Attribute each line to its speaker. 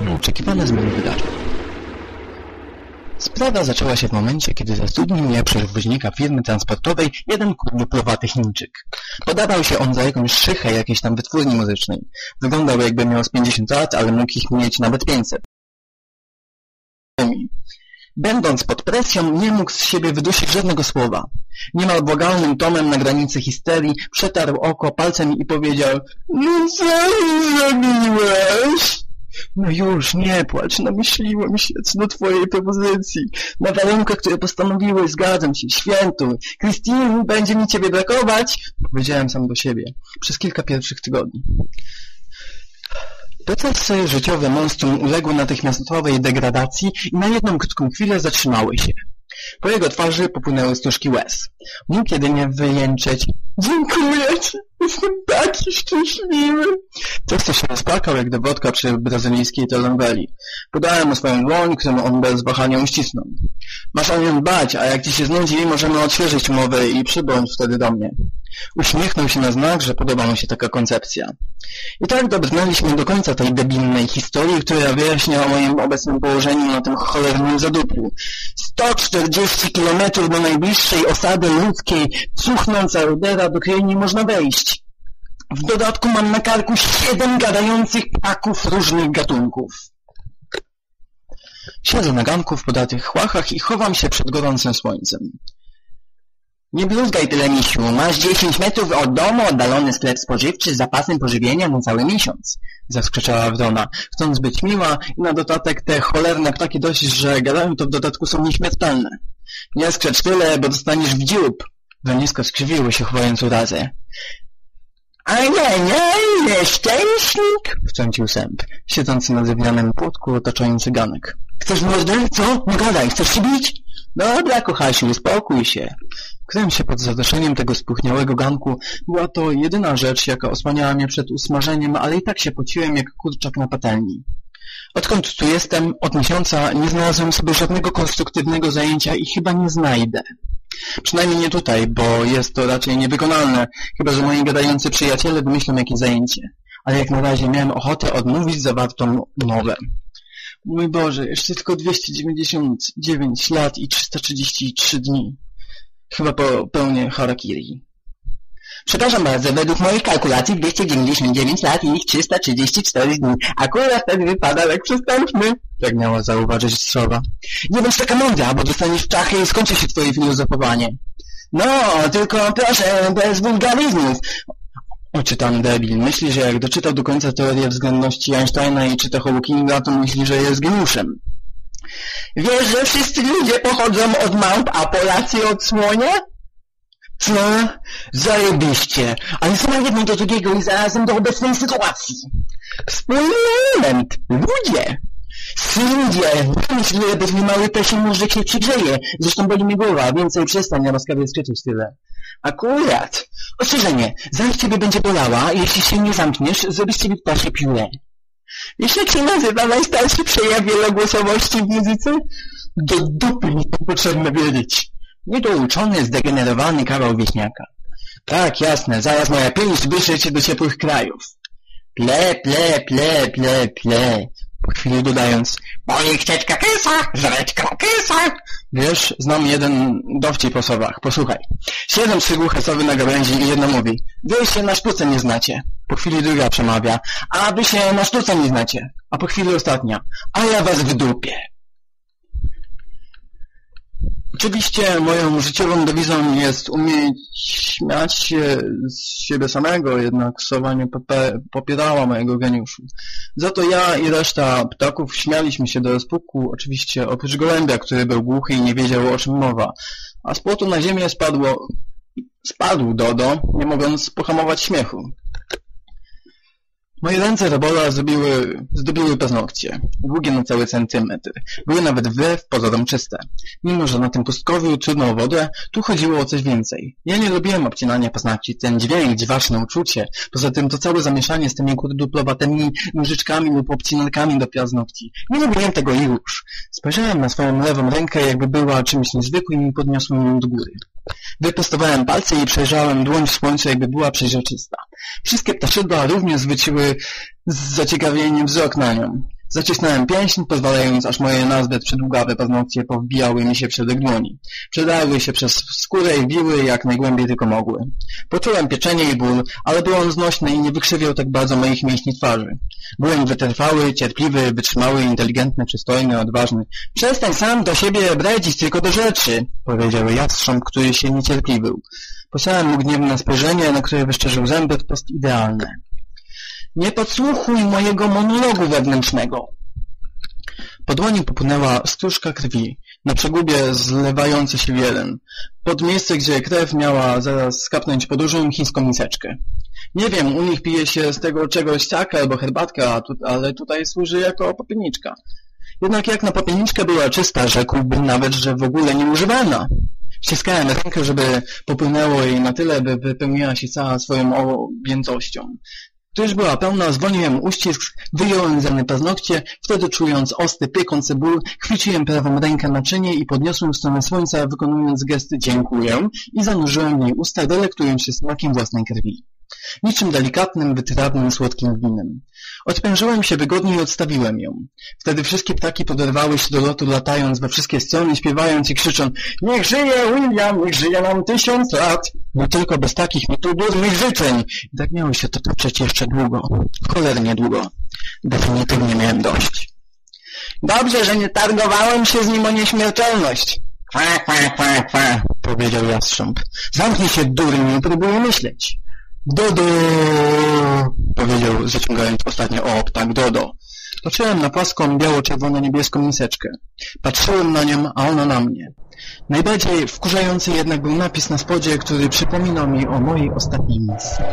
Speaker 1: Nieoczekiwane zmiany wydarzeń. Sprawa zaczęła się w momencie, kiedy zatrudnił mnie przewoźnika firmy transportowej jeden kurduplowaty Chińczyk. Podawał się on za jakąś szychę jakiejś tam wytwórni muzycznej. Wyglądał jakby miał z 50 lat, ale mógł ich mieć nawet 500. Będąc pod presją, nie mógł z siebie wydusić żadnego słowa. Niemal błagalnym tonem na granicy histerii przetarł oko palcem i powiedział No co zrobiłeś? No już, nie płacz, namyśliłem się co do twojej propozycji. Na warunkach, które postanowiłeś, zgadzam się, świętuj. Christine, będzie mi ciebie brakować, powiedziałem sam do siebie, przez kilka pierwszych tygodni. Procesy życiowe monstrum uległy natychmiastowej degradacji i na jedną krótką chwilę zatrzymały się. Po jego twarzy popłynęły stróżki łez. Mógł jedynie wyjęczeć Dziękuję ci, jestem taki szczęśliwy. Często się rozpłakał jak dowodka przy brazylijskiej telenoweli. Podałem mu swoją dłoń, którą on bez wahania uścisnął. Masz o nią dbać, a jak ci się znudzi, możemy odświeżyć umowę i przybądź wtedy do mnie. Uśmiechnął się na znak, że podoba mu się taka koncepcja. I tak dobrnęliśmy do końca tej debilnej historii, która wyjaśnia o moim obecnym położeniu na tym cholernym zadupiu. 140 kilometrów do najbliższej osady ludzkiej, cuchnąca rudera, do której nie można wejść. W dodatku mam na karku siedem gadających ptaków różnych gatunków. Siedzę na ganku w podatych łachach i chowam się przed gorącym słońcem. Nie bluzgaj tyle, misiu. Masz 10 metrów od domu oddalony sklep spożywczy z zapasem pożywienia na cały miesiąc. Zaskrzeczała Wrona, chcąc być miła i na dodatek te cholerne ptaki dość, że gadają to w dodatku są nieśmiertelne. Nie skrzecz tyle, bo dostaniesz w dziób. Wronisko skrzywiło się chowając urazę. A nie, nie, nieszczęśnik! Wtrącił sęp, siedzący na drewnianym płotku otaczający ganek. Chcesz mordę? Co? Nie gadaj, chcesz się bić? Dobra, kochasiu, uspokój się. Kryłem się pod zadoszeniem tego spuchniałego ganku. Była to jedyna rzecz, jaka osłaniała mnie przed usmażeniem, ale i tak się pociłem jak kurczak na patelni. Odkąd tu jestem, od miesiąca, nie znalazłem sobie żadnego konstruktywnego zajęcia i chyba nie znajdę. Przynajmniej nie tutaj, bo jest to raczej niewykonalne, chyba że moi gadający przyjaciele wymyślą jakieś zajęcie. Ale jak na razie miałem ochotę odmówić zawartą umowę. Mój Boże, jeszcze tylko 299 lat i 333 dni. Chyba popełnię harakiri. Przepraszam bardzo, według moich kalkulacji 299 lat i 334 dni. Akurat ten wypada jak przestępny. Miała zauważyć Strzowa. Nie bądź taka mądra, bo dostaniesz w czachy i skończy się twoje filozofowanie. No, tylko proszę, bez wulgaryzmów. Oczytam debil. Myśli, że jak doczytał do końca teorię względności Einsteina i czyta Hawkinga, to myśli, że jest geniuszem. Wiesz, że wszyscy ludzie pochodzą od małp, a Polacy od słonia? Co? Zajebiście. Ale są jedno do drugiego i zarazem do obecnej sytuacji. Wspólny element. Ludzie. Sędzie! Myśl, że bez mnie mały pesiem może się przygrzeje. Zresztą boli mi głowa, więcej przestań na łaskawie skrzyczeć tyle. Akurat. Ostrzeżenie. Zaraz ciebie będzie bolała, jeśli się nie zamkniesz, zrobisz ciebie ptasie piłę. Wiesz jak się nazywa najstarszy przejaw wielogłosowości w muzyce? Do dupy mi to potrzebne wiedzieć. Niedouczony, zdegenerowany kawał wieśniaka. Tak, jasne, zaraz moja pięść wyszedł się do ciepłych krajów. Ple, ple, ple, ple, ple. Po chwili dodając, boli chcieć kakesa, żreć krakesa. Wiesz, znam jeden dowcip po słowach, posłuchaj. Siedzą trzy na gałęzi i jedna mówi, wy się na sztuce nie znacie. Po chwili druga przemawia, a wy się na sztuce nie znacie. A po chwili ostatnia, a ja was w dupie. Oczywiście moją życiową dewizą jest umieć śmiać się z siebie samego, jednak sowa nie popierała mojego geniuszu. Za to ja i reszta ptaków śmialiśmy się do rozpuku, oczywiście oprócz gołębia, który był głuchy i nie wiedział o czym mowa. A z płotu na ziemię spadło... spadł Dodo, nie mogąc pohamować śmiechu. Moje ręce Robola zrobiły, zdobiły paznokcie, długie na cały centymetr. Były nawet wbrew pozorom czyste. Mimo, że na tym pustkowiu trudno wodę, tu chodziło o coś więcej. Ja nie lubiłem obcinania paznokci, ten dźwięk, dziwaczne uczucie. Poza tym to całe zamieszanie z tymi kurduplowatymi nożyczkami lub obcinankami do paznokci. Nie lubiłem tego już. Spojrzałem na swoją lewą rękę, jakby była czymś niezwykłym i podniosłem ją do góry. Wyprostowałem palce i przejrzałem dłoń w słońcu, jakby była przeźroczysta. Wszystkie ptaszydła również zwróciły z zaciekawieniem wzrok na nią. Zacisnąłem pięść, pozwalając, aż moje nazbyt przydługawe paznokcie powbijały mi się przed dłoni. Przedarły się przez skórę i biły jak najgłębiej tylko mogły. Poczułem pieczenie i ból, ale był on znośny i nie wykrzywiał tak bardzo moich mięśni twarzy. Byłem wytrwały, cierpliwy, wytrzymały, inteligentny, przystojny, odważny. Przestań sam do siebie bredzić tylko do rzeczy, powiedział jastrząb, który się niecierpliwił. Posiadałem mu gniewne spojrzenie, na które wyszczerzył zęby wprost idealne. Nie podsłuchuj mojego monologu wewnętrznego. Po dłoni popłynęła stróżka krwi, na przegubie zlewający się w jeden, pod miejsce, gdzie krew miała zaraz skapnąć podróżą chińską miseczkę. Nie wiem, u nich pije się z tego czegoś ciaka albo herbatka, ale tutaj służy jako popielniczka. Jednak jak na popielniczkę była czysta, rzekłbym nawet, że w ogóle nieużywana. Ściskałem rękę, żeby popłynęło jej na tyle, by wypełniła się cała swoją objętością. Już była pełna, zwolniłem uścisk, wyjąłem mnie paznokcie, wtedy czując ostry, piekący ból, chwyciłem prawą rękę na czynie i podniosłem w stronę słońca, wykonując gesty dziękuję i zanurzyłem w niej usta, delektując się smakiem własnej krwi niczym delikatnym, wytrawnym, słodkim winem. Odprężyłem się wygodnie i odstawiłem ją. Wtedy wszystkie ptaki poderwały się do lotu, latając we wszystkie strony, śpiewając i krzycząc Niech żyje William, niech żyje nam tysiąc lat! No tylko bez takich mi tu durnych życzeń! I tak miało się to toczyć jeszcze długo. Cholernie długo. Definitywnie miałem dość. Dobrze, że nie targowałem się z nim o nieśmiertelność. Kwa, kwa, kwa, kwa, powiedział jastrząb. Zamknij się, durniu, próbuję myśleć. Dodo! powiedział, zaciągając ostatnio o tak, Dodo. Patrzyłem na płaską, biało-czerwono-niebieską miseczkę. Patrzyłem na nią, a ona na mnie. Najbardziej wkurzający jednak był napis na spodzie, który przypominał mi o mojej ostatniej misji.